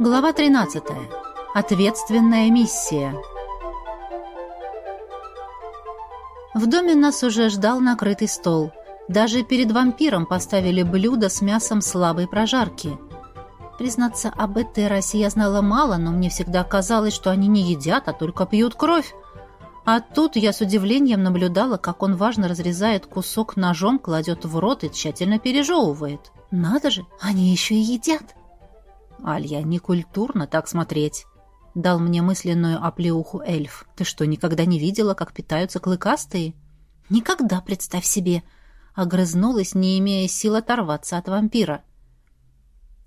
Глава 13. Ответственная миссия. В доме нас уже ждал накрытый стол. Даже перед вампиром поставили блюдо с мясом слабой прожарки. Признаться, об этой расе я знала мало, но мне всегда казалось, что они не едят, а только пьют кровь. А тут я с удивлением наблюдала, как он важно разрезает кусок ножом, кладет в рот и тщательно пережевывает. Надо же, они еще и едят. «Алья, некультурно так смотреть», — дал мне мысленную оплеуху эльф. «Ты что, никогда не видела, как питаются клыкастые?» «Никогда, представь себе!» — огрызнулась, не имея сил оторваться от вампира.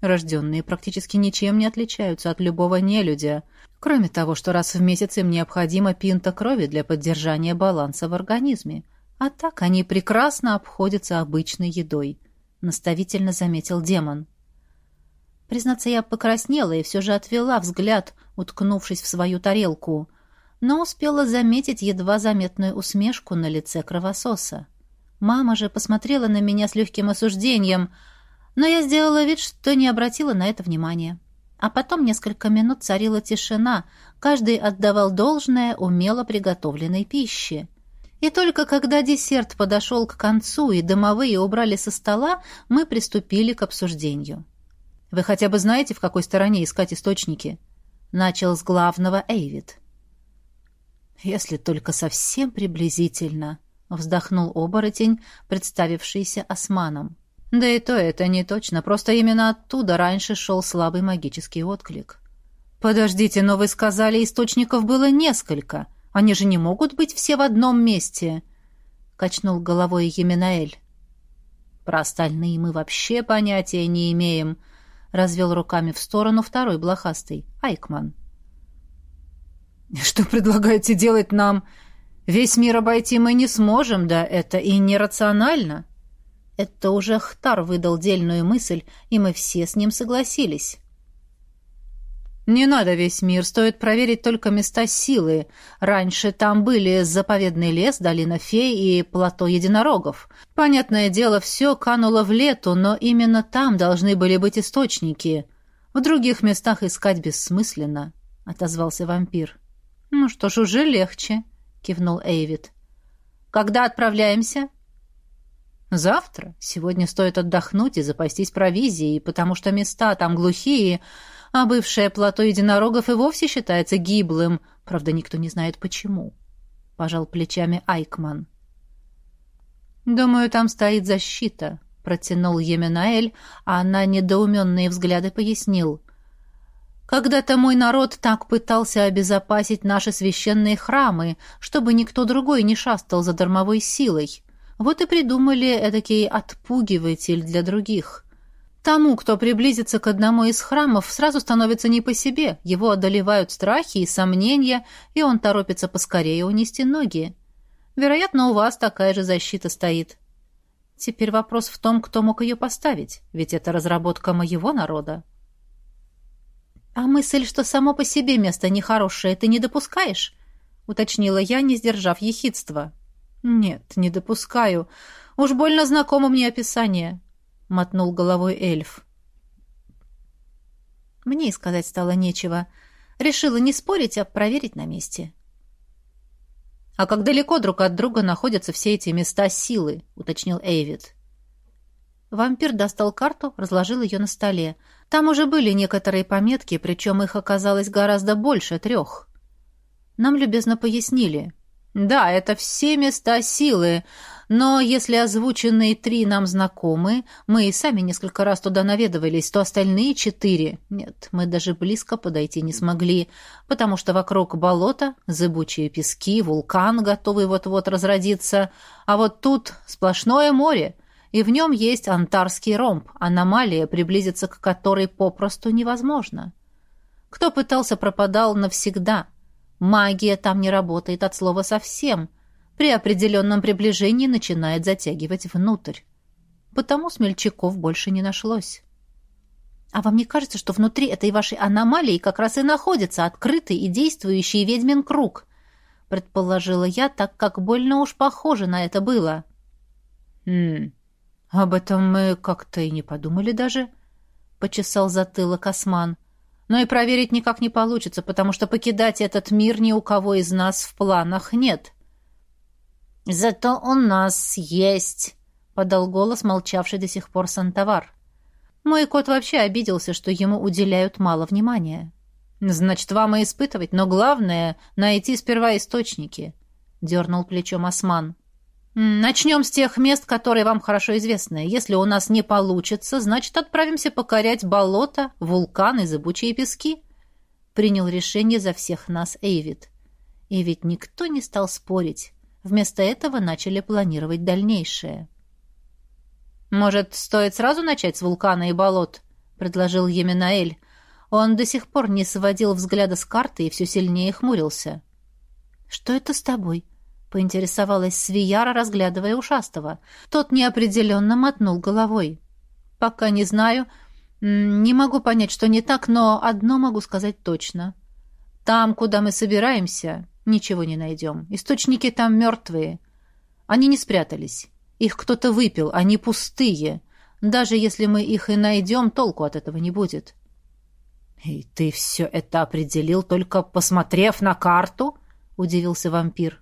Рожденные практически ничем не отличаются от любого нелюдя, кроме того, что раз в месяц им необходима пинта крови для поддержания баланса в организме. А так они прекрасно обходятся обычной едой, — наставительно заметил демон. Признаться, я покраснела и все же отвела взгляд, уткнувшись в свою тарелку, но успела заметить едва заметную усмешку на лице кровососа. Мама же посмотрела на меня с легким осуждением, но я сделала вид, что не обратила на это внимания. А потом несколько минут царила тишина, каждый отдавал должное умело приготовленной пище. И только когда десерт подошел к концу и домовые убрали со стола, мы приступили к обсуждению. Вы хотя бы знаете, в какой стороне искать источники?» Начал с главного Эйвид. «Если только совсем приблизительно», — вздохнул оборотень, представившийся османом. «Да и то это не точно, просто именно оттуда раньше шел слабый магический отклик». «Подождите, но вы сказали, источников было несколько. Они же не могут быть все в одном месте», — качнул головой Еминаэль. «Про остальные мы вообще понятия не имеем», — развел руками в сторону второй блохастый, Айкман. «Что предлагаете делать нам? Весь мир обойти мы не сможем, да это и нерационально». Это уже Хтар выдал дельную мысль, и мы все с ним согласились. Не надо весь мир, стоит проверить только места силы. Раньше там были заповедный лес, долина фей и плато единорогов. Понятное дело, все кануло в лету, но именно там должны были быть источники. В других местах искать бессмысленно, — отозвался вампир. «Ну что ж, уже легче», — кивнул Эйвид. «Когда отправляемся?» «Завтра. Сегодня стоит отдохнуть и запастись провизией, потому что места там глухие, а бывшее плато единорогов и вовсе считается гиблым. Правда, никто не знает почему. Пожал плечами Айкман. «Думаю, там стоит защита», — протянул Еминаэль, а на недоуменные взгляды пояснил. «Когда-то мой народ так пытался обезопасить наши священные храмы, чтобы никто другой не шастал за дармовой силой. Вот и придумали эдакий отпугиватель для других». Тому, кто приблизится к одному из храмов, сразу становится не по себе, его одолевают страхи и сомнения, и он торопится поскорее унести ноги. Вероятно, у вас такая же защита стоит. Теперь вопрос в том, кто мог ее поставить, ведь это разработка моего народа. «А мысль, что само по себе место нехорошее, ты не допускаешь?» — уточнила я, не сдержав ехидства. «Нет, не допускаю. Уж больно знакомо мне описание мотнул головой эльф. Мне и сказать стало нечего. Решила не спорить, а проверить на месте. «А как далеко друг от друга находятся все эти места силы?» — уточнил Эйвид. Вампир достал карту, разложил ее на столе. Там уже были некоторые пометки, причем их оказалось гораздо больше трех. Нам любезно пояснили. «Да, это все места силы, но если озвученные три нам знакомы, мы и сами несколько раз туда наведывались, то остальные четыре... Нет, мы даже близко подойти не смогли, потому что вокруг болота, зыбучие пески, вулкан, готовый вот-вот разродиться, а вот тут сплошное море, и в нем есть антарский ромб, аномалия, приблизиться к которой попросту невозможно. Кто пытался, пропадал навсегда. Магия там не работает от слова совсем — при определенном приближении начинает затягивать внутрь. Потому смельчаков больше не нашлось. А вам не кажется, что внутри этой вашей аномалии как раз и находится открытый и действующий ведьмин круг? Предположила я, так как больно уж похоже на это было. Хм, об этом мы как-то и не подумали даже, почесал затылок Осман. но и проверить никак не получится, потому что покидать этот мир ни у кого из нас в планах нет. «Зато у нас есть», — подал голос молчавший до сих пор Сантовар. Мой кот вообще обиделся, что ему уделяют мало внимания. «Значит, вам и испытывать, но главное — найти сперва источники», — дернул плечом Осман. «Начнем с тех мест, которые вам хорошо известны. Если у нас не получится, значит, отправимся покорять болота, вулканы, зыбучие пески». Принял решение за всех нас Эйвид. И ведь никто не стал спорить. Вместо этого начали планировать дальнейшее. «Может, стоит сразу начать с вулкана и болот?» — предложил Еминаэль. Он до сих пор не сводил взгляда с карты и все сильнее хмурился. «Что это с тобой?» поинтересовалась Свияра, разглядывая ушастого. Тот неопределенно мотнул головой. «Пока не знаю. Не могу понять, что не так, но одно могу сказать точно. Там, куда мы собираемся, ничего не найдем. Источники там мертвые. Они не спрятались. Их кто-то выпил, они пустые. Даже если мы их и найдем, толку от этого не будет». «И ты все это определил, только посмотрев на карту?» — удивился вампир.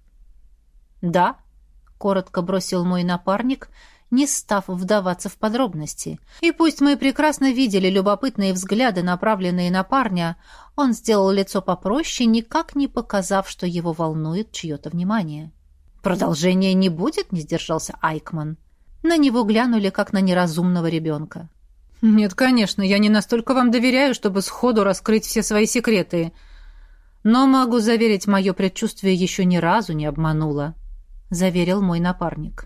«Да», — коротко бросил мой напарник, не став вдаваться в подробности. И пусть мы прекрасно видели любопытные взгляды, направленные на парня, он сделал лицо попроще, никак не показав, что его волнует чье-то внимание. «Продолжения не будет?» — не сдержался Айкман. На него глянули, как на неразумного ребенка. «Нет, конечно, я не настолько вам доверяю, чтобы сходу раскрыть все свои секреты. Но могу заверить, мое предчувствие еще ни разу не обмануло». — заверил мой напарник.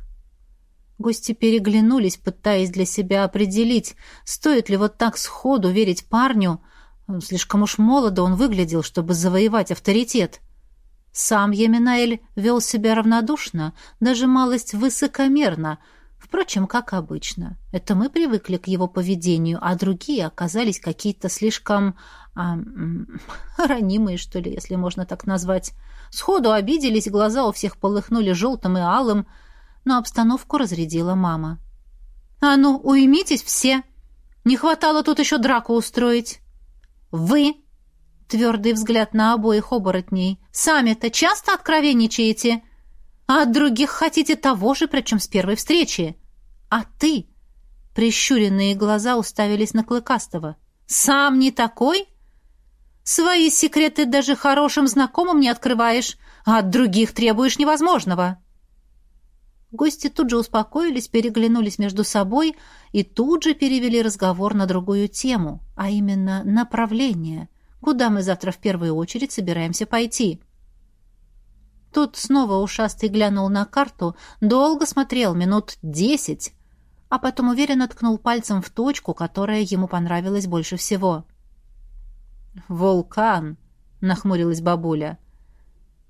Гости переглянулись, пытаясь для себя определить, стоит ли вот так сходу верить парню. Слишком уж молодо он выглядел, чтобы завоевать авторитет. Сам Еминаэль вел себя равнодушно, даже малость высокомерно. Впрочем, как обычно. Это мы привыкли к его поведению, а другие оказались какие-то слишком... А, ранимые, что ли, если можно так назвать. Сходу обиделись, глаза у всех полыхнули желтым и алым, но обстановку разрядила мама. «А ну, уймитесь все! Не хватало тут еще драку устроить!» «Вы!» — твердый взгляд на обоих оборотней. «Сами-то часто откровенничаете, а от других хотите того же, причем с первой встречи. А ты...» Прищуренные глаза уставились на Клыкастого. «Сам не такой?» Свои секреты даже хорошим знакомым не открываешь, а от других требуешь невозможного. Гости тут же успокоились, переглянулись между собой и тут же перевели разговор на другую тему, а именно направление, куда мы завтра в первую очередь собираемся пойти. Тут снова ушастый глянул на карту, долго смотрел, минут десять, а потом уверенно ткнул пальцем в точку, которая ему понравилась больше всего. «Вулкан», — нахмурилась бабуля.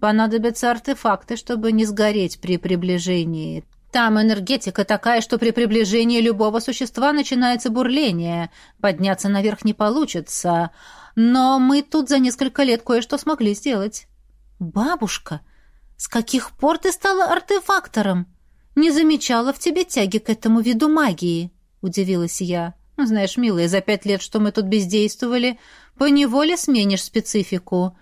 «Понадобятся артефакты, чтобы не сгореть при приближении. Там энергетика такая, что при приближении любого существа начинается бурление. Подняться наверх не получится. Но мы тут за несколько лет кое-что смогли сделать». «Бабушка, с каких пор ты стала артефактором? Не замечала в тебе тяги к этому виду магии», — удивилась я. «Ну, «Знаешь, милая, за пять лет, что мы тут бездействовали, поневоле сменишь специфику.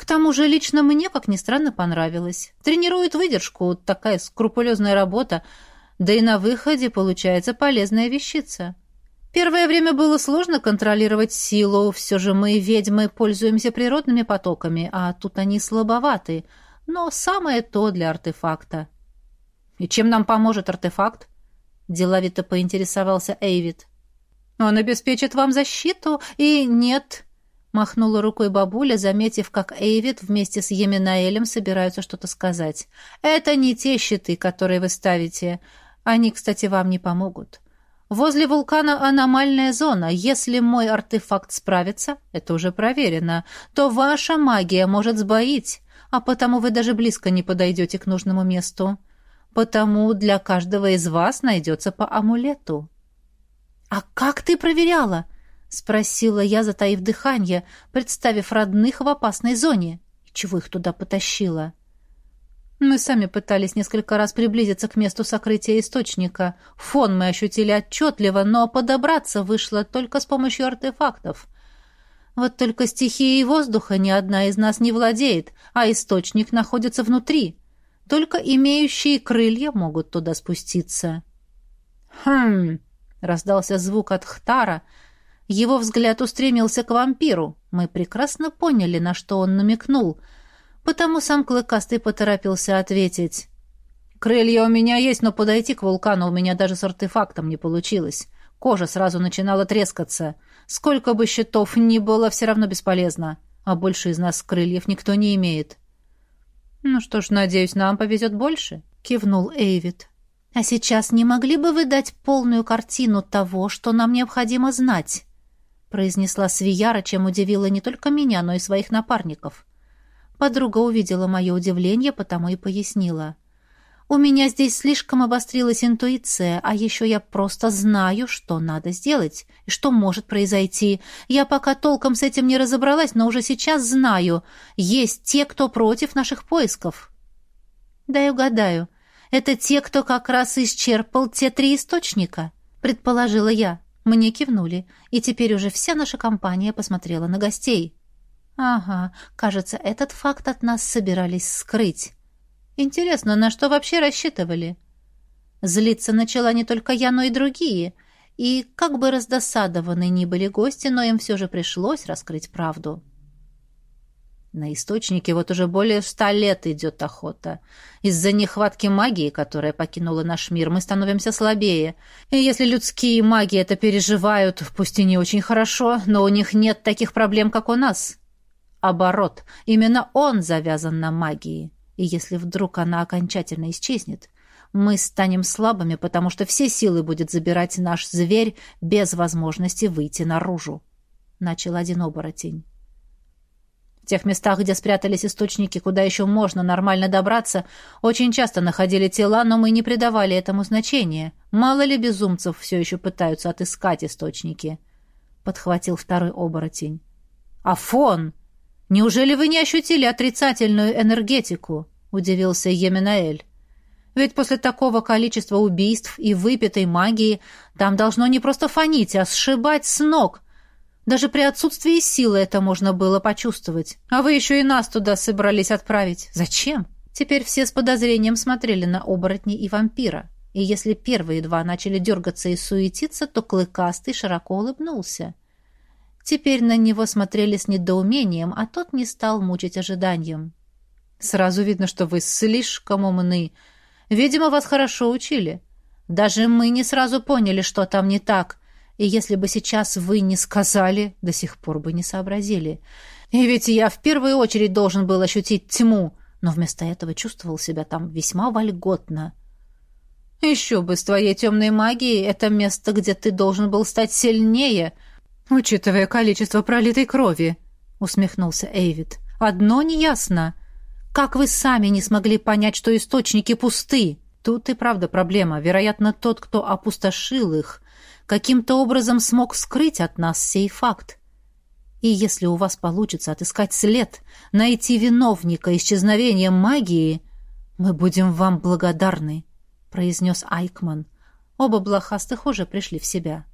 К тому же лично мне, как ни странно, понравилось. Тренирует выдержку, такая скрупулезная работа, да и на выходе получается полезная вещица. Первое время было сложно контролировать силу, все же мы, ведьмы, пользуемся природными потоками, а тут они слабоваты, но самое то для артефакта. «И чем нам поможет артефакт?» — деловито поинтересовался Эйвид. Он обеспечит вам защиту, и нет...» Махнула рукой бабуля, заметив, как Эйвид вместе с Еминаэлем собираются что-то сказать. «Это не те щиты, которые вы ставите. Они, кстати, вам не помогут. Возле вулкана аномальная зона. Если мой артефакт справится, это уже проверено, то ваша магия может сбоить, а потому вы даже близко не подойдете к нужному месту. Потому для каждого из вас найдется по амулету». «А как ты проверяла?» — спросила я, затаив дыхание, представив родных в опасной зоне. Чего их туда потащила? Мы сами пытались несколько раз приблизиться к месту сокрытия источника. Фон мы ощутили отчетливо, но подобраться вышло только с помощью артефактов. Вот только стихией воздуха ни одна из нас не владеет, а источник находится внутри. Только имеющие крылья могут туда спуститься. «Хм!» — раздался звук от Хтара. Его взгляд устремился к вампиру. Мы прекрасно поняли, на что он намекнул, потому сам Клыкастый поторопился ответить. «Крылья у меня есть, но подойти к вулкану у меня даже с артефактом не получилось. Кожа сразу начинала трескаться. Сколько бы щитов ни было, все равно бесполезно. А больше из нас крыльев никто не имеет. «Ну что ж, надеюсь, нам повезет больше», — кивнул Эйвид. «А сейчас не могли бы вы дать полную картину того, что нам необходимо знать?» Произнесла Свияра, чем удивила не только меня, но и своих напарников. Подруга увидела мое удивление, потому и пояснила. У меня здесь слишком обострилась интуиция, а еще я просто знаю, что надо сделать и что может произойти. Я пока толком с этим не разобралась, но уже сейчас знаю. Есть те, кто против наших поисков. Дай угадаю. Это те, кто как раз исчерпал те три источника, предположила я. Мне кивнули, и теперь уже вся наша компания посмотрела на гостей. Ага, кажется, этот факт от нас собирались скрыть. Интересно, на что вообще рассчитывали? Злиться начала не только я, но и другие. И как бы раздосадованы ни были гости, но им все же пришлось раскрыть правду. На источнике вот уже более ста лет идет охота. Из-за нехватки магии, которая покинула наш мир, мы становимся слабее. И если людские маги это переживают, пусть и не очень хорошо, но у них нет таких проблем, как у нас. Оборот. Именно он завязан на магии и если вдруг она окончательно исчезнет, мы станем слабыми, потому что все силы будет забирать наш зверь без возможности выйти наружу», — начал один оборотень. Тех местах, где спрятались источники, куда еще можно нормально добраться, очень часто находили тела, но мы не придавали этому значения. Мало ли безумцев все еще пытаются отыскать источники, — подхватил второй оборотень. «Афон!» Неужели вы не ощутили отрицательную энергетику?» — удивился Еминаэль. «Ведь после такого количества убийств и выпитой магии там должно не просто фонить, а сшибать с ног. Даже при отсутствии силы это можно было почувствовать. А вы еще и нас туда собрались отправить. Зачем?» Теперь все с подозрением смотрели на оборотни и вампира. И если первые два начали дергаться и суетиться, то Клыкастый широко улыбнулся. Теперь на него смотрели с недоумением, а тот не стал мучить ожиданием. «Сразу видно, что вы слишком умны. Видимо, вас хорошо учили. Даже мы не сразу поняли, что там не так. И если бы сейчас вы не сказали, до сих пор бы не сообразили. И ведь я в первую очередь должен был ощутить тьму, но вместо этого чувствовал себя там весьма вольготно». «Еще бы, с твоей темной магией это место, где ты должен был стать сильнее», — «Учитывая количество пролитой крови», — усмехнулся Эйвид. «Одно неясно. Как вы сами не смогли понять, что источники пусты? Тут и правда проблема. Вероятно, тот, кто опустошил их, каким-то образом смог скрыть от нас сей факт. И если у вас получится отыскать след, найти виновника исчезновения магии, мы будем вам благодарны», — произнес Айкман. Оба блохастых уже пришли в себя.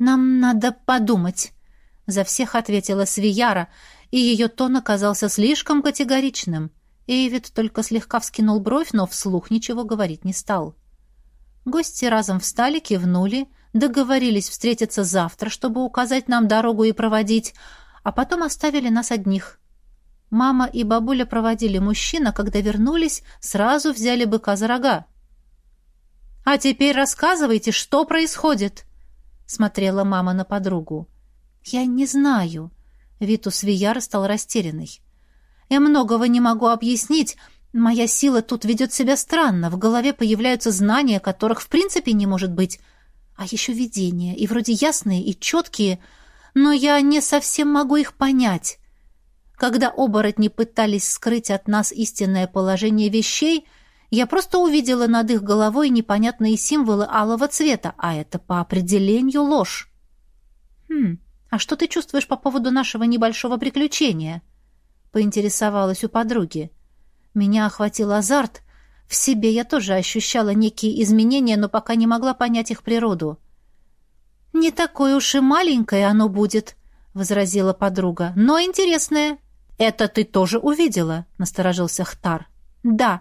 «Нам надо подумать», — за всех ответила Свияра, и ее тон оказался слишком категоричным. Эйвид только слегка вскинул бровь, но вслух ничего говорить не стал. Гости разом встали, кивнули, договорились встретиться завтра, чтобы указать нам дорогу и проводить, а потом оставили нас одних. Мама и бабуля проводили мужчина, когда вернулись, сразу взяли быка за рога. «А теперь рассказывайте, что происходит», смотрела мама на подругу. «Я не знаю». Витус Вияр стал растерянный. «Я многого не могу объяснить. Моя сила тут ведет себя странно. В голове появляются знания, которых в принципе не может быть. А еще видения, и вроде ясные, и четкие, но я не совсем могу их понять. Когда оборотни пытались скрыть от нас истинное положение вещей — я просто увидела над их головой непонятные символы алого цвета, а это по определению ложь. «Хм, а что ты чувствуешь по поводу нашего небольшого приключения?» Поинтересовалась у подруги. Меня охватил азарт. В себе я тоже ощущала некие изменения, но пока не могла понять их природу. «Не такое уж и маленькое оно будет», —— возразила подруга, — «но интересное». «Это ты тоже увидела?» — насторожился Хтар. «Да.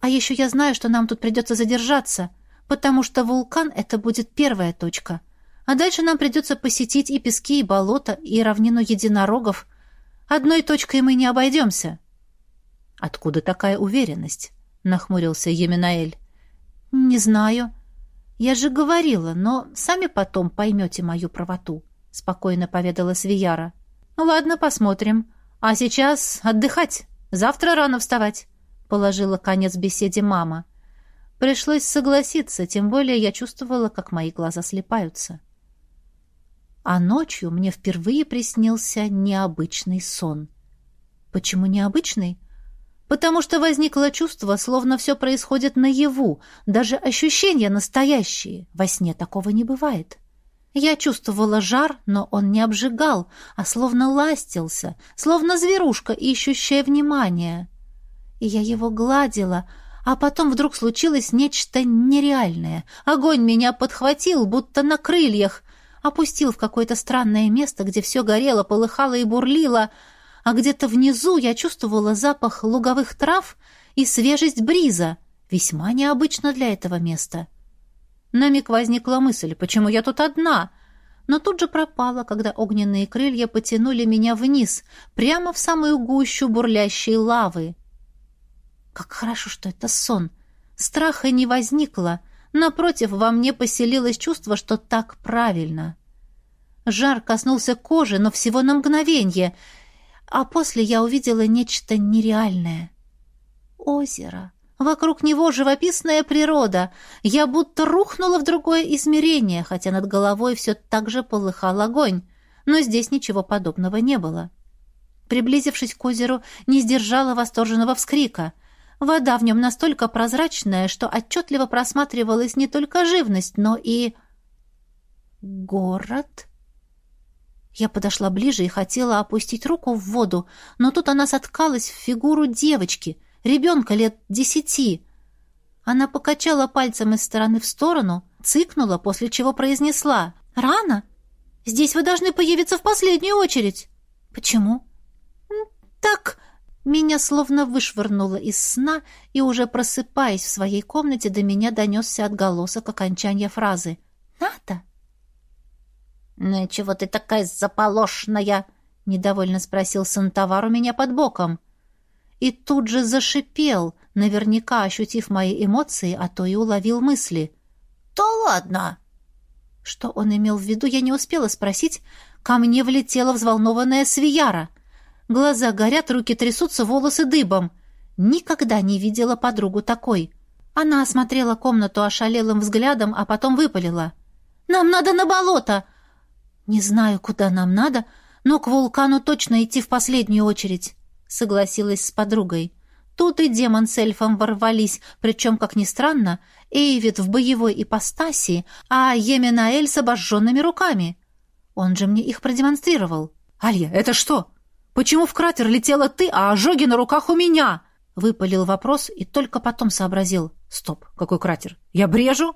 А еще я знаю, что нам тут придется задержаться, потому что вулкан — это будет первая точка. А дальше нам придется посетить и пески, и болота, и равнину единорогов. Одной точкой мы не обойдемся». «Откуда такая уверенность?» — нахмурился Еминаэль. «Не знаю. Я же говорила, но сами потом поймете мою правоту», — спокойно поведала Свияра. «Ладно, посмотрим. А сейчас отдыхать. Завтра рано вставать», — положила конец беседе мама. Пришлось согласиться, тем более я чувствовала, как мои глаза слепаются. А ночью мне впервые приснился необычный сон. Почему необычный? Потому что возникло чувство, словно все происходит наяву, даже ощущения настоящие. Во сне такого не бывает. Я чувствовала жар, но он не обжигал, а словно ластился, словно зверушка, ищущая внимание. И я его гладила, а потом вдруг случилось нечто нереальное. Огонь меня подхватил, будто на крыльях, опустил в какое-то странное место, где все горело, полыхало и бурлило — а где-то внизу я чувствовала запах луговых трав и свежесть бриза, весьма необычно для этого места. На миг возникла мысль, почему я тут одна, но тут же пропала, когда огненные крылья потянули меня вниз, прямо в самую гущу бурлящей лавы. Как хорошо, что это сон. Страха не возникло. Напротив, во мне поселилось чувство, что так правильно. Жар коснулся кожи, но всего на мгновение — а после я увидела нечто нереальное. Озеро. Вокруг него живописная природа. Я будто рухнула в другое измерение, хотя над головой все так же полыхал огонь. Но здесь ничего подобного не было. Приблизившись к озеру, не сдержала восторженного вскрика. Вода в нем настолько прозрачная, что отчетливо просматривалась не только живность, но и... Город? Я подошла ближе и хотела опустить руку в воду, но тут она соткалась в фигуру девочки, ребенка лет десяти. Она покачала пальцем из стороны в сторону, цыкнула, после чего произнесла «Рано? Здесь вы должны появиться в последнюю очередь». «Почему?» «Так...» Меня словно вышвырнуло из сна, и уже просыпаясь в своей комнате, до меня донесся отголосок окончания фразы «Надо». «Ну чего ты такая заполошная?» — недовольно спросил Сантовар у меня под боком. И тут же зашипел, наверняка ощутив мои эмоции, а то и уловил мысли. «Да ладно!» Что он имел в виду, я не успела спросить. Ко мне влетела взволнованная свияра. Глаза горят, руки трясутся, волосы дыбом. Никогда не видела подругу такой. Она осмотрела комнату ошалелым взглядом, а потом выпалила. «Нам надо на болото! «Не знаю, куда нам надо, но к вулкану точно идти в последнюю очередь», — согласилась с подругой. Тут и демон с эльфом ворвались, причем, как ни странно, Эйвид в боевой ипостаси, а Еминаэль с обожженными руками. Он же мне их продемонстрировал. «Алья, это что? Почему в кратер летела ты, а ожоги на руках у меня?» Выпалил вопрос и только потом сообразил. «Стоп, какой кратер? Я брежу?»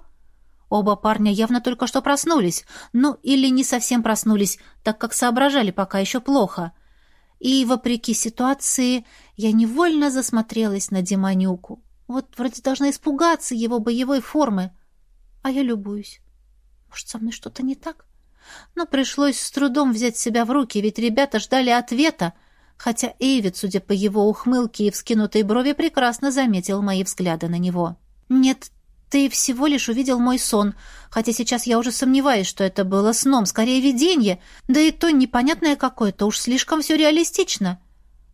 Оба парня явно только что проснулись, ну или не совсем проснулись, так как соображали пока еще плохо. И, вопреки ситуации, я невольно засмотрелась на Демонюку. Вот вроде должна испугаться его боевой формы, а я любуюсь. Может, со мной что-то не так? Но пришлось с трудом взять себя в руки, ведь ребята ждали ответа, хотя Эйвид, судя по его ухмылке и вскинутой брови, прекрасно заметил мои взгляды на него. «Нет, ты всего лишь увидел мой сон, хотя сейчас я уже сомневаюсь, что это было сном, скорее видение, да и то непонятное какое-то, уж слишком все реалистично.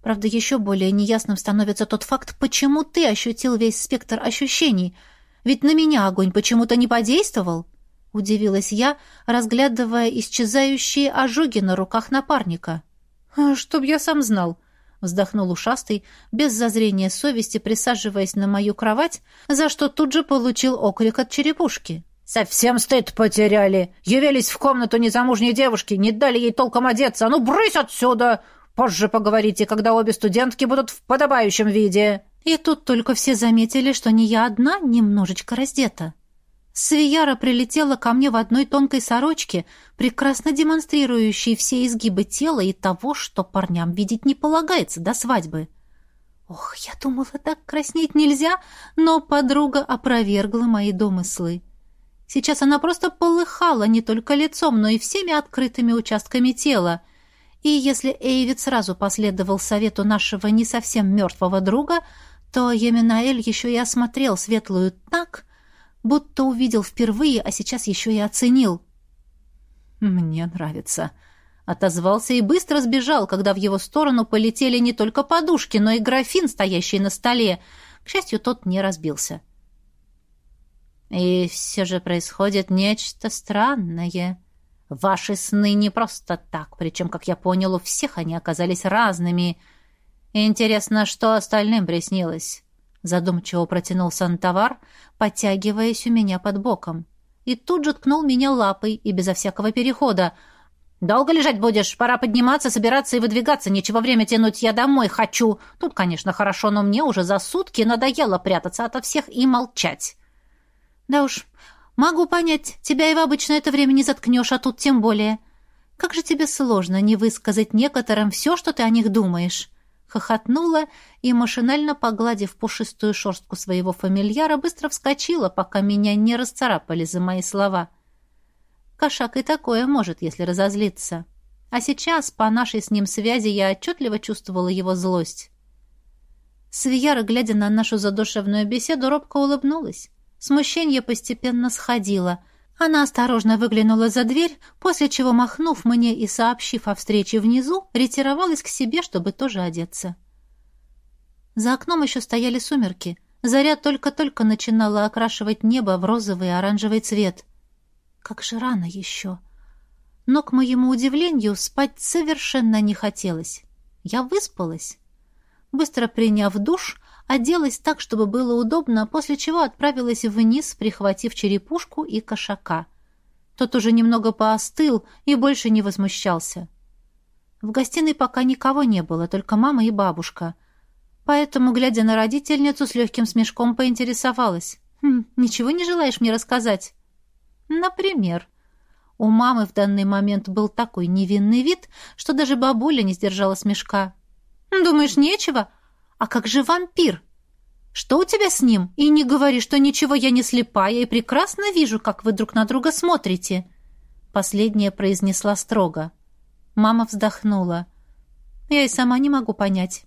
Правда, еще более неясным становится тот факт, почему ты ощутил весь спектр ощущений. Ведь на меня огонь почему-то не подействовал. Удивилась я, разглядывая исчезающие ожоги на руках напарника. «А, «Чтоб я сам знал», вздохнул ушастый, без зазрения совести присаживаясь на мою кровать, за что тут же получил окрик от черепушки. «Совсем стыд потеряли! Явились в комнату незамужней девушки, не дали ей толком одеться! А ну, брысь отсюда! Позже поговорите, когда обе студентки будут в подобающем виде!» И тут только все заметили, что не я одна немножечко раздета. Свияра прилетела ко мне в одной тонкой сорочке, прекрасно демонстрирующей все изгибы тела и того, что парням видеть не полагается до свадьбы. Ох, я думала, так краснеть нельзя, но подруга опровергла мои домыслы. Сейчас она просто полыхала не только лицом, но и всеми открытыми участками тела. И если Эйвид сразу последовал совету нашего не совсем мертвого друга, то Еминаэль еще и осмотрел светлую так, будто увидел впервые, а сейчас еще и оценил. «Мне нравится», — отозвался и быстро сбежал, когда в его сторону полетели не только подушки, но и графин, стоящий на столе. К счастью, тот не разбился. «И все же происходит нечто странное. Ваши сны не просто так, причем, как я понял, у всех они оказались разными. Интересно, что остальным приснилось?» Задумчиво протянул Сантовар, подтягиваясь у меня под боком. И тут же ткнул меня лапой и безо всякого перехода. «Долго лежать будешь? Пора подниматься, собираться и выдвигаться. Нечего время тянуть, я домой хочу. Тут, конечно, хорошо, но мне уже за сутки надоело прятаться ото всех и молчать». «Да уж, могу понять. Тебя и в обычное это время не заткнешь, а тут тем более. Как же тебе сложно не высказать некоторым все, что ты о них думаешь» хохотнула и, машинально погладив пушистую шерстку своего фамильяра, быстро вскочила, пока меня не расцарапали за мои слова. Кошак и такое может, если разозлиться. А сейчас, по нашей с ним связи, я отчетливо чувствовала его злость. Свияра, глядя на нашу задушевную беседу, робко улыбнулась. Смущение постепенно сходило — она осторожно выглянула за дверь, после чего, махнув мне и сообщив о встрече внизу, ретировалась к себе, чтобы тоже одеться. За окном еще стояли сумерки. Заря только-только начинала окрашивать небо в розовый и оранжевый цвет. Как же рано еще. Но, к моему удивлению, спать совершенно не хотелось. Я выспалась. Быстро приняв душ, оделась так, чтобы было удобно, после чего отправилась вниз, прихватив черепушку и кошака. Тот уже немного поостыл и больше не возмущался. В гостиной пока никого не было, только мама и бабушка. Поэтому, глядя на родительницу, с легким смешком поинтересовалась. «Хм, «Ничего не желаешь мне рассказать?» «Например?» У мамы в данный момент был такой невинный вид, что даже бабуля не сдержала смешка. «Думаешь, нечего? А как же вампир? Что у тебя с ним? И не говори, что ничего, я не слепая и прекрасно вижу, как вы друг на друга смотрите. Последняя произнесла строго. Мама вздохнула. Я и сама не могу понять.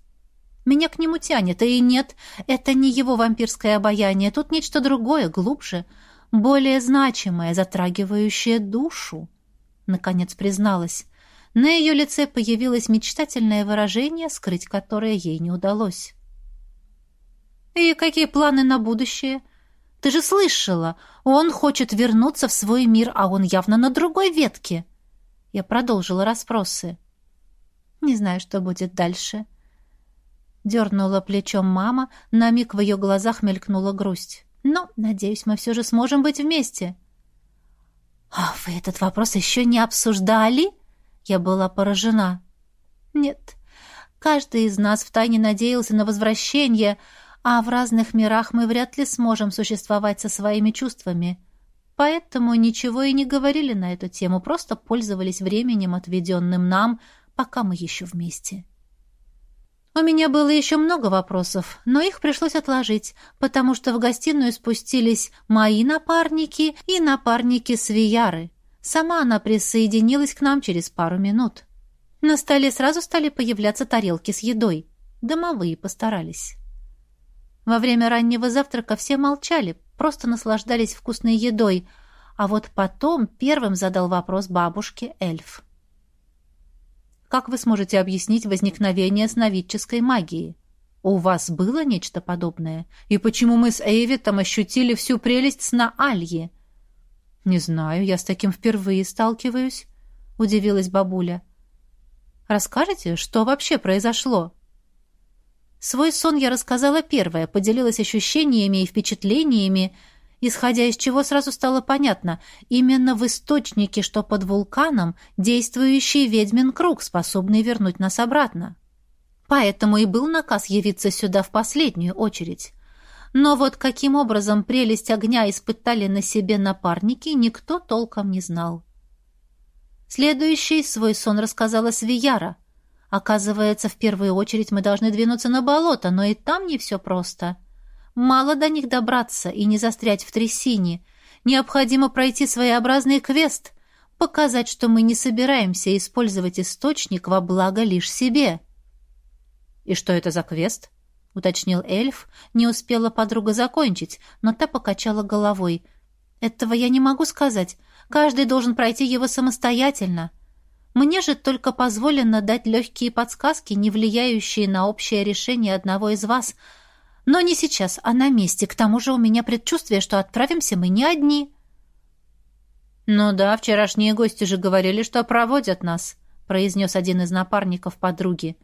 Меня к нему тянет, и нет, это не его вампирское обаяние, тут нечто другое, глубже, более значимое, затрагивающее душу. Наконец призналась. На ее лице появилось мечтательное выражение, скрыть которое ей не удалось. «И какие планы на будущее? Ты же слышала, он хочет вернуться в свой мир, а он явно на другой ветке». Я продолжила расспросы. «Не знаю, что будет дальше». Дернула плечом мама, на миг в ее глазах мелькнула грусть. «Но, надеюсь, мы все же сможем быть вместе». «А вы этот вопрос еще не обсуждали?» Я была поражена. Нет, каждый из нас втайне надеялся на возвращение, а в разных мирах мы вряд ли сможем существовать со своими чувствами. Поэтому ничего и не говорили на эту тему, просто пользовались временем, отведенным нам, пока мы еще вместе. У меня было еще много вопросов, но их пришлось отложить, потому что в гостиную спустились мои напарники и напарники Свияры — Сама она присоединилась к нам через пару минут. На столе сразу стали появляться тарелки с едой. Домовые постарались. Во время раннего завтрака все молчали, просто наслаждались вкусной едой, а вот потом первым задал вопрос бабушке эльф. «Как вы сможете объяснить возникновение сновидческой магии? У вас было нечто подобное? И почему мы с Эйвитом ощутили всю прелесть сна Альи?» «Не знаю, я с таким впервые сталкиваюсь», — удивилась бабуля. «Расскажете, что вообще произошло?» Свой сон я рассказала первая, поделилась ощущениями и впечатлениями, исходя из чего сразу стало понятно, именно в источнике, что под вулканом, действующий ведьмин круг, способный вернуть нас обратно. Поэтому и был наказ явиться сюда в последнюю очередь. Но вот каким образом прелесть огня испытали на себе напарники, никто толком не знал. Следующий свой сон рассказала Свияра. Оказывается, в первую очередь мы должны двинуться на болото, но и там не все просто. Мало до них добраться и не застрять в трясине. Необходимо пройти своеобразный квест, показать, что мы не собираемся использовать источник во благо лишь себе. «И что это за квест?» — уточнил эльф. Не успела подруга закончить, но та покачала головой. «Этого я не могу сказать. Каждый должен пройти его самостоятельно. Мне же только позволено дать легкие подсказки, не влияющие на общее решение одного из вас. Но не сейчас, а на месте. К тому же у меня предчувствие, что отправимся мы не одни». «Ну да, вчерашние гости же говорили, что проводят нас», — произнес один из напарников подруги.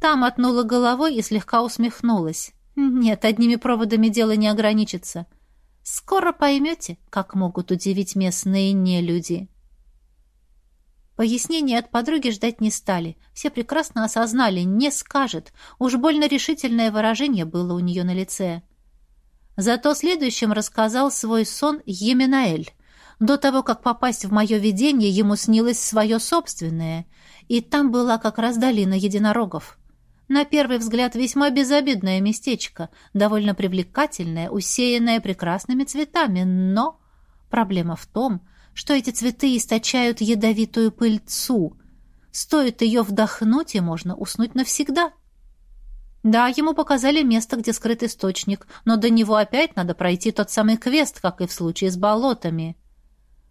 Там отнула головой и слегка усмехнулась. «Нет, одними проводами дело не ограничится. Скоро поймете, как могут удивить местные нелюди. Пояснения от подруги ждать не стали. Все прекрасно осознали, не скажет. Уж больно решительное выражение было у нее на лице. Зато следующим рассказал свой сон Еминаэль. До того, как попасть в мое видение, ему снилось свое собственное. И там была как раз долина единорогов. На первый взгляд весьма безобидное местечко, довольно привлекательное, усеянное прекрасными цветами, но проблема в том, что эти цветы источают ядовитую пыльцу. Стоит ее вдохнуть, и можно уснуть навсегда. Да, ему показали место, где скрыт источник, но до него опять надо пройти тот самый квест, как и в случае с болотами.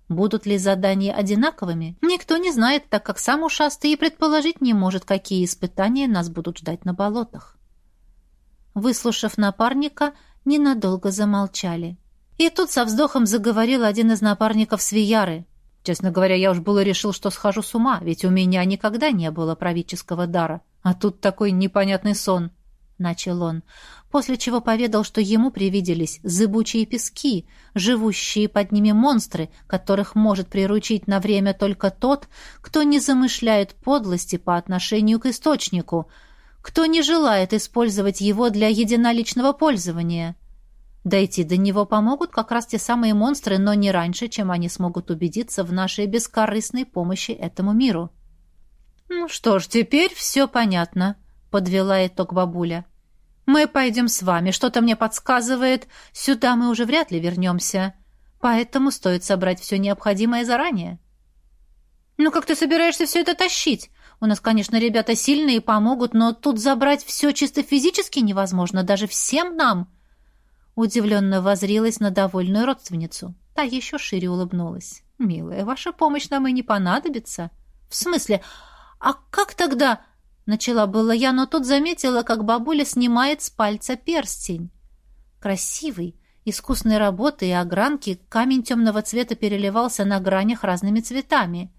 Будут ли задания одинаковыми, никто не знает, так как сам ушастый и предположить не может, какие испытания нас будут ждать на болотах. Выслушав напарника, ненадолго замолчали. И тут со вздохом заговорил один из напарников Свияры. Честно говоря, я уж было решил, что схожу с ума, ведь у меня никогда не было правительского дара. А тут такой непонятный сон. — начал он, после чего поведал, что ему привиделись зыбучие пески, живущие под ними монстры, которых может приручить на время только тот, кто не замышляет подлости по отношению к источнику, кто не желает использовать его для единоличного пользования. Дойти до него помогут как раз те самые монстры, но не раньше, чем они смогут убедиться в нашей бескорыстной помощи этому миру. «Ну что ж, теперь все понятно», — подвела итог бабуля. «Мы пойдем с вами. Что-то мне подсказывает, сюда мы уже вряд ли вернемся. Поэтому стоит собрать все необходимое заранее». «Ну как ты собираешься все это тащить? У нас, конечно, ребята сильные и помогут, но тут забрать все чисто физически невозможно, даже всем нам». Удивленно возрилась на довольную родственницу. Та еще шире улыбнулась. «Милая, ваша помощь нам и не понадобится». «В смысле? А как тогда...» Начала было я, но тут заметила, как бабуля снимает с пальца перстень. Красивый, искусной работы и огранки, камень темного цвета переливался на гранях разными цветами.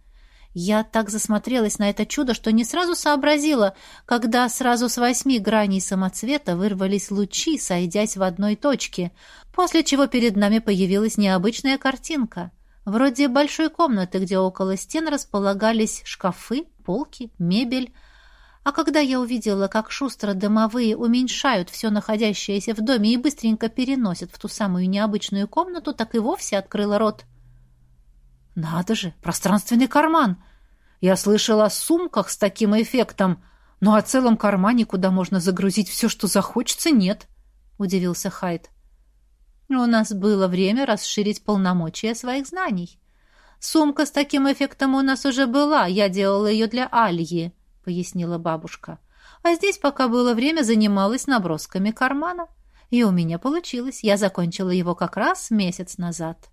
Я так засмотрелась на это чудо, что не сразу сообразила, когда сразу с восьми граней самоцвета вырвались лучи, сойдясь в одной точке, после чего перед нами появилась необычная картинка. Вроде большой комнаты, где около стен располагались шкафы, полки, мебель, а когда я увидела, как шустро домовые уменьшают все находящееся в доме и быстренько переносят в ту самую необычную комнату, так и вовсе открыла рот. «Надо же, пространственный карман! Я слышала о сумках с таким эффектом, но о целом кармане, куда можно загрузить все, что захочется, нет», — удивился Хайд. «У нас было время расширить полномочия своих знаний. Сумка с таким эффектом у нас уже была, я делала ее для Альи» пояснила бабушка. А здесь, пока было время, занималась набросками кармана. И у меня получилось. Я закончила его как раз месяц назад.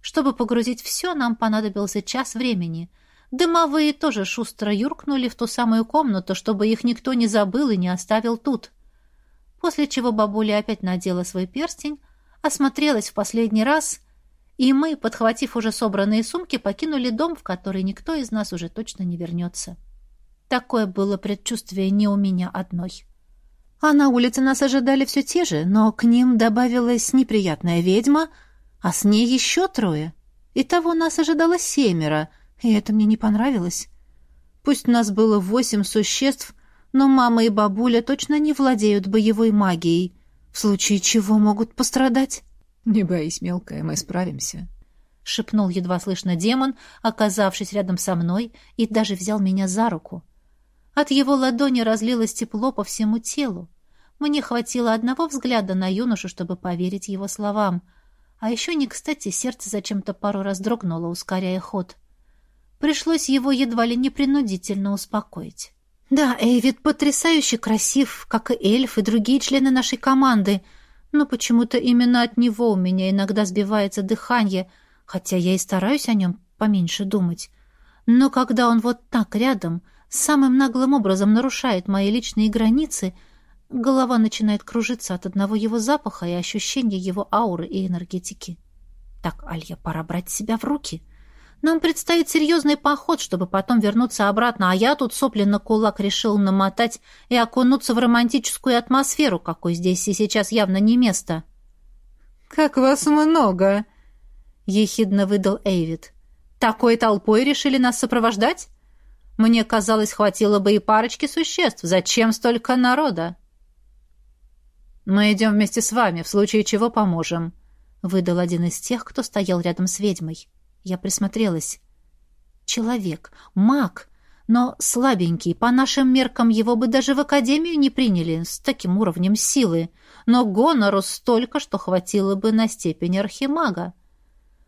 Чтобы погрузить все, нам понадобился час времени. Дымовые тоже шустро юркнули в ту самую комнату, чтобы их никто не забыл и не оставил тут. После чего бабуля опять надела свой перстень, осмотрелась в последний раз, и мы, подхватив уже собранные сумки, покинули дом, в который никто из нас уже точно не вернется. Такое было предчувствие не у меня одной. А на улице нас ожидали все те же, но к ним добавилась неприятная ведьма, а с ней еще трое. Итого нас ожидало семеро, и это мне не понравилось. Пусть у нас было восемь существ, но мама и бабуля точно не владеют боевой магией. в случае чего могут пострадать. Не боись, мелкая, мы справимся. Шепнул едва слышно демон, оказавшись рядом со мной, и даже взял меня за руку. От его ладони разлилось тепло по всему телу. Мне хватило одного взгляда на юношу, чтобы поверить его словам. А еще не кстати сердце зачем-то пару раз дрогнуло, ускоряя ход. Пришлось его едва ли непринудительно успокоить. «Да, Эйвид потрясающе красив, как и эльф и другие члены нашей команды, но почему-то именно от него у меня иногда сбивается дыхание, хотя я и стараюсь о нем поменьше думать. Но когда он вот так рядом, самым наглым образом нарушает мои личные границы, голова начинает кружиться от одного его запаха и ощущения его ауры и энергетики. Так, Алья, пора брать себя в руки». Нам предстоит серьезный поход, чтобы потом вернуться обратно, а я тут сопли на кулак решил намотать и окунуться в романтическую атмосферу, какой здесь и сейчас явно не место. «Как вас много!» — ехидно выдал Эйвид. «Такой толпой решили нас сопровождать? Мне казалось, хватило бы и парочки существ. Зачем столько народа?» «Мы идем вместе с вами, в случае чего поможем», — выдал один из тех, кто стоял рядом с ведьмой. Я присмотрелась. Человек, маг, но слабенький. По нашим меркам его бы даже в академию не приняли с таким уровнем силы. Но гонору столько, что хватило бы на степень архимага.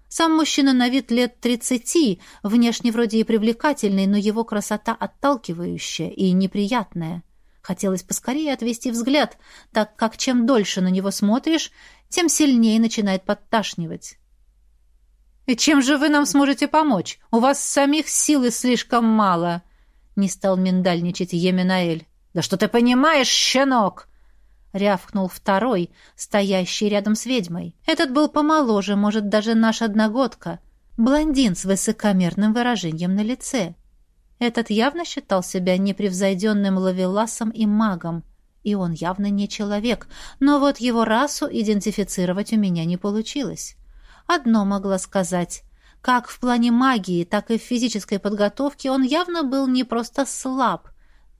Сам мужчина на вид лет тридцати, внешне вроде и привлекательный, но его красота отталкивающая и неприятная. Хотелось поскорее отвести взгляд, так как чем дольше на него смотришь, тем сильнее начинает подташнивать. «И чем же вы нам сможете помочь? У вас самих силы слишком мало!» Не стал миндальничать Еминаэль. «Да что ты понимаешь, щенок!» Рявкнул второй, стоящий рядом с ведьмой. Этот был помоложе, может, даже наш одногодка. Блондин с высокомерным выражением на лице. Этот явно считал себя непревзойденным лавеласом и магом. И он явно не человек, но вот его расу идентифицировать у меня не получилось. Одно могла сказать. Как в плане магии, так и в физической подготовке он явно был не просто слаб.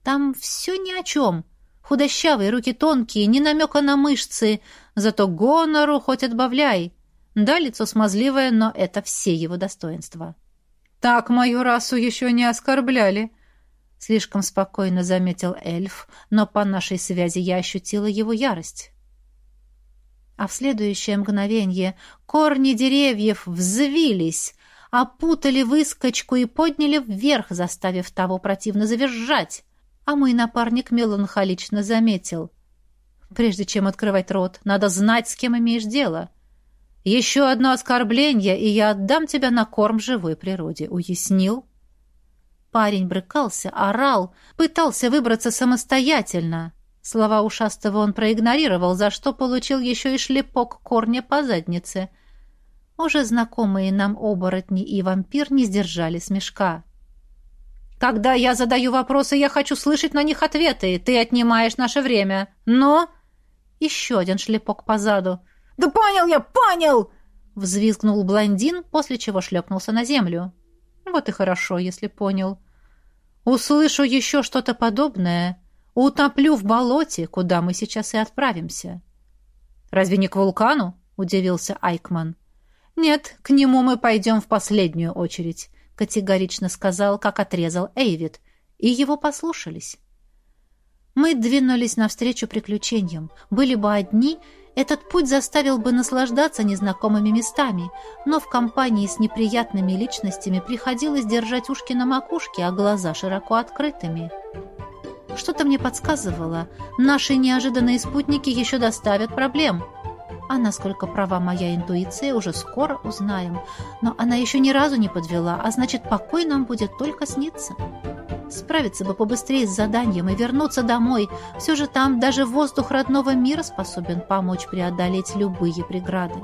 Там все ни о чем. Худощавые, руки тонкие, ни намека на мышцы. Зато гонору хоть отбавляй. Да, лицо смазливое, но это все его достоинства. «Так мою расу еще не оскорбляли», — слишком спокойно заметил эльф, но по нашей связи я ощутила его ярость а в следующее мгновение корни деревьев взвились, опутали выскочку и подняли вверх, заставив того противно завизжать. А мой напарник меланхолично заметил. «Прежде чем открывать рот, надо знать, с кем имеешь дело. Еще одно оскорбление, и я отдам тебя на корм живой природе. Уяснил?» Парень брыкался, орал, пытался выбраться самостоятельно. Слова ушастого он проигнорировал, за что получил еще и шлепок корня по заднице. Уже знакомые нам оборотни и вампир не сдержали смешка. «Когда я задаю вопросы, я хочу слышать на них ответы. Ты отнимаешь наше время. Но...» Еще один шлепок по заду. «Да понял я, понял!» Взвизгнул блондин, после чего шлепнулся на землю. «Вот и хорошо, если понял. Услышу еще что-то подобное...» Утоплю в болоте, куда мы сейчас и отправимся. Разве не к вулкану? удивился Айкман. Нет, к нему мы пойдем в последнюю очередь, категорично сказал, как отрезал Эйвид, и его послушались. Мы двинулись навстречу приключениям. Были бы одни, этот путь заставил бы наслаждаться незнакомыми местами, но в компании с неприятными личностями приходилось держать ушки на макушке, а глаза широко открытыми. Что-то мне подсказывало, наши неожиданные спутники еще доставят проблем. А насколько права моя интуиция, уже скоро узнаем. Но она еще ни разу не подвела, а значит, покой нам будет только сниться. Справиться бы побыстрее с заданием и вернуться домой. Все же там даже воздух родного мира способен помочь преодолеть любые преграды.